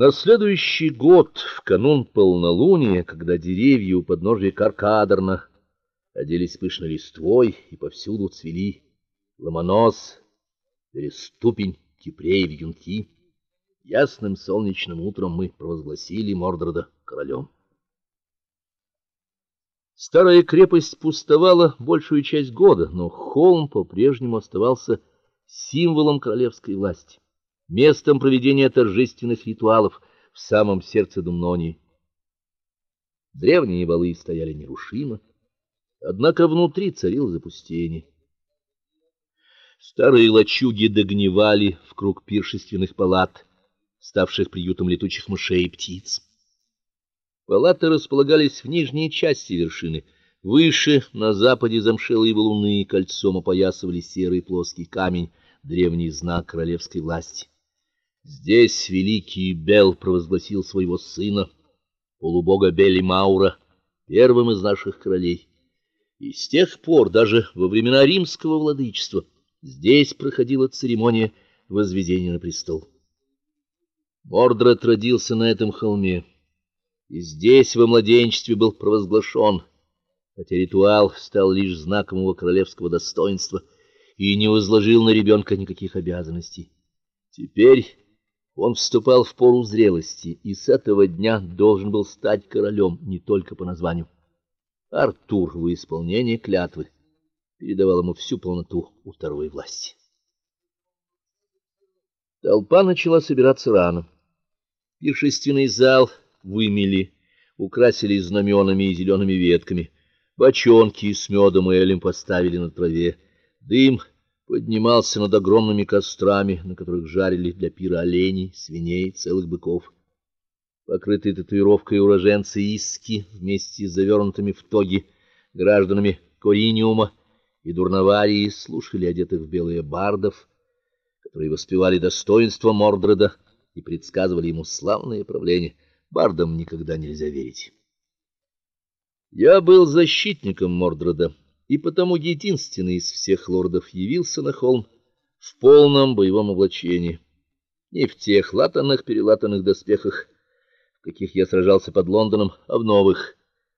На следующий год, в канун полнолуния, когда деревья у подножия Каркадерна оделись пышной листвой и повсюду цвели ломонос, переступень, кипрей, вьюнки, ясным солнечным утром мы провозгласили Мордреда королем. Старая крепость пустовала большую часть года, но холм по-прежнему оставался символом королевской власти местом проведения торжественных ритуалов в самом сердце Думнонии. Древние валы стояли нерушимо, однако внутри царило запустение. Старые лачуги догнивали в круг пиршественных палат, ставших приютом летучих мышей и птиц. Палаты располагались в нижней части вершины. Выше, на западе замшелые валуны кольцом опоясывали серый плоский камень, древний знак королевской власти. Здесь великий Бел провозгласил своего сына, полубога Бели Маура, первым из наших королей. И с тех пор, даже во времена римского владычества, здесь проходила церемония возведения на престол. Мордред родился на этом холме, и здесь во младенчестве был провозглашен, хотя ритуал стал лишь знаком его королевского достоинства и не возложил на ребенка никаких обязанностей. Теперь он вступал в пору зрелости и с этого дня должен был стать королем не только по названию. Артур в исполнении клятвы передавал ему всю полноту второй власти. Толпа начала собираться рано. Пиршественный зал вымели, украсили знаменами и зелеными ветками. Бочонки с медом и элем поставили на траве. Дым поднимался над огромными кострами, на которых жарили для пира оленей, свиней, целых быков. Покрытые татуировкой уроженцы Иски вместе с завернутыми в тоги гражданами Кориниума и Дурнаварии слушали одетых в белые бардов, которые воспевали достоинство Мордреда и предсказывали ему славное правление. Бардам никогда нельзя верить. Я был защитником Мордреда и потому единственный из всех лордов явился на холм в полном боевом облачении, не в тех латаных перелатанных доспехах, в каких я сражался под Лондоном, а в новых,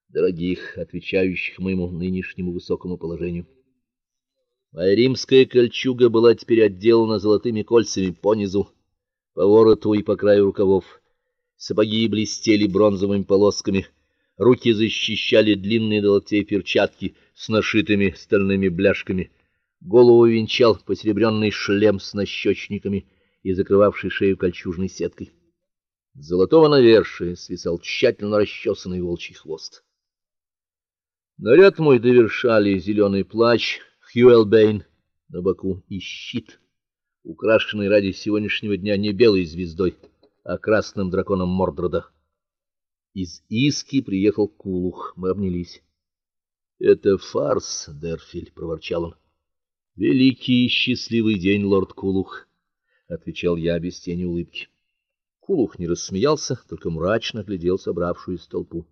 дорогих, отвечающих моему нынешнему высокому положению. Моя римская кольчуга была теперь отделана золотыми кольцами по низу, по вороту и по краю рукавов. Сапоги блестели бронзовыми полосками, руки защищали длинные до локтей перчатки с нашитыми стальными бляшками. Голову венчал посеребренный шлем с нащечниками и закрывавший шею кольчужной сеткой. С золотого навершия свисал тщательно расчесанный волчий хвост. Наряд мой довершали зеленый плащ Хьюэлбейн на боку и щит, украшенный ради сегодняшнего дня не белой звездой, а красным драконом Мордреда. Из Иски приехал Кулух, мы обнялись. Это фарс, Дерфиль, проворчал он. Великий и счастливый день, лорд Кулух, отвечал я без тени улыбки. Кулух не рассмеялся, только мрачно глядел собравшуюся толпу.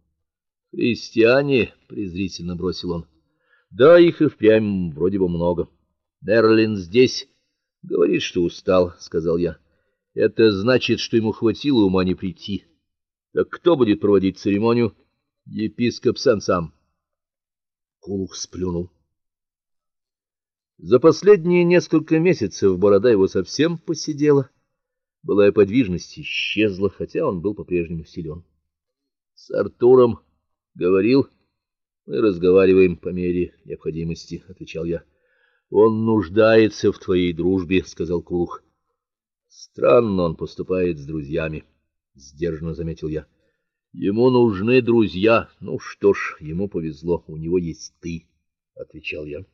Христиане, презрительно бросил он. Да их и впрямь вроде бы много. Мерлин здесь говорит, что устал, сказал я. Это значит, что ему хватило ума не прийти. Так кто будет проводить церемонию? Епископ сам сам. Кулух сплюнул. За последние несколько месяцев борода его совсем поседела, былая подвижность исчезла, хотя он был по-прежнему силен. С Артуром говорил, мы разговариваем по мере необходимости, отвечал я. Он нуждается в твоей дружбе, сказал Кулух. Странно он поступает с друзьями, сдержанно заметил я. Ему нужны друзья. Ну что ж, ему повезло, у него есть ты, отвечал я.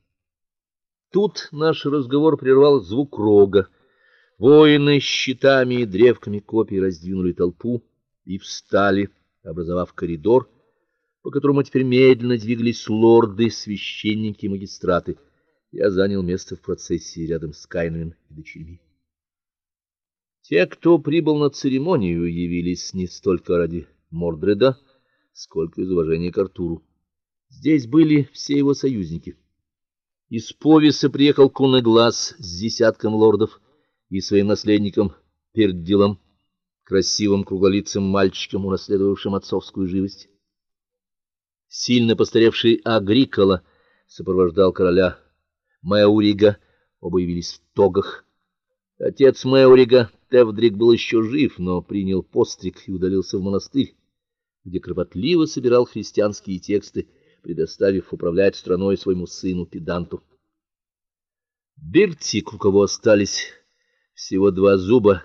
Тут наш разговор прервал звук рога. Воины с щитами и древками копий раздвинули толпу и встали, образовав коридор, по которому теперь медленно двигались лорды, священники и магистраты. Я занял место в процессии рядом с Кайнвин и дочерьми. Те, кто прибыл на церемонию, явились не столько ради Мордреда, сколько из уважения к Артуру. Здесь были все его союзники. Из Повиса приехал Кунеглас с десятком лордов и своим наследником Пердилом, красивым круглолицым мальчиком, унаследовавшим отцовскую живость. Сильно постаревший Агрикола сопровождал короля Мэурига, оба явились в тогах. Отец Мэурига, Тевдрик, был еще жив, но принял постриг и удалился в монастырь, где кропотливо собирал христианские тексты, предоставив управлять страной своему сыну Педанту. Биртик, у кого остались всего два зуба,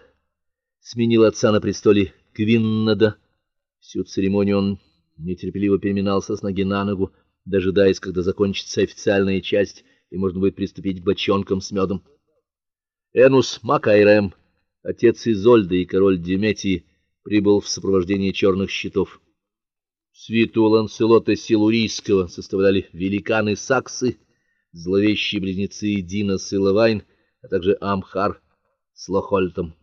сменил отца на престоле Квиннада. Всю церемонию он нетерпеливо переминался с ноги на ногу, дожидаясь, когда закончится официальная часть и можно будет приступить к бочонкам с медом. Энус Макайрем, отец Изольды и король Деметии, прибыл в сопровождении черных щитов. Свиту Ланселота Силурийского составляли великаны Саксы, зловещие близнецы Дина и Лавайн, а также Амхар с Лохольтом.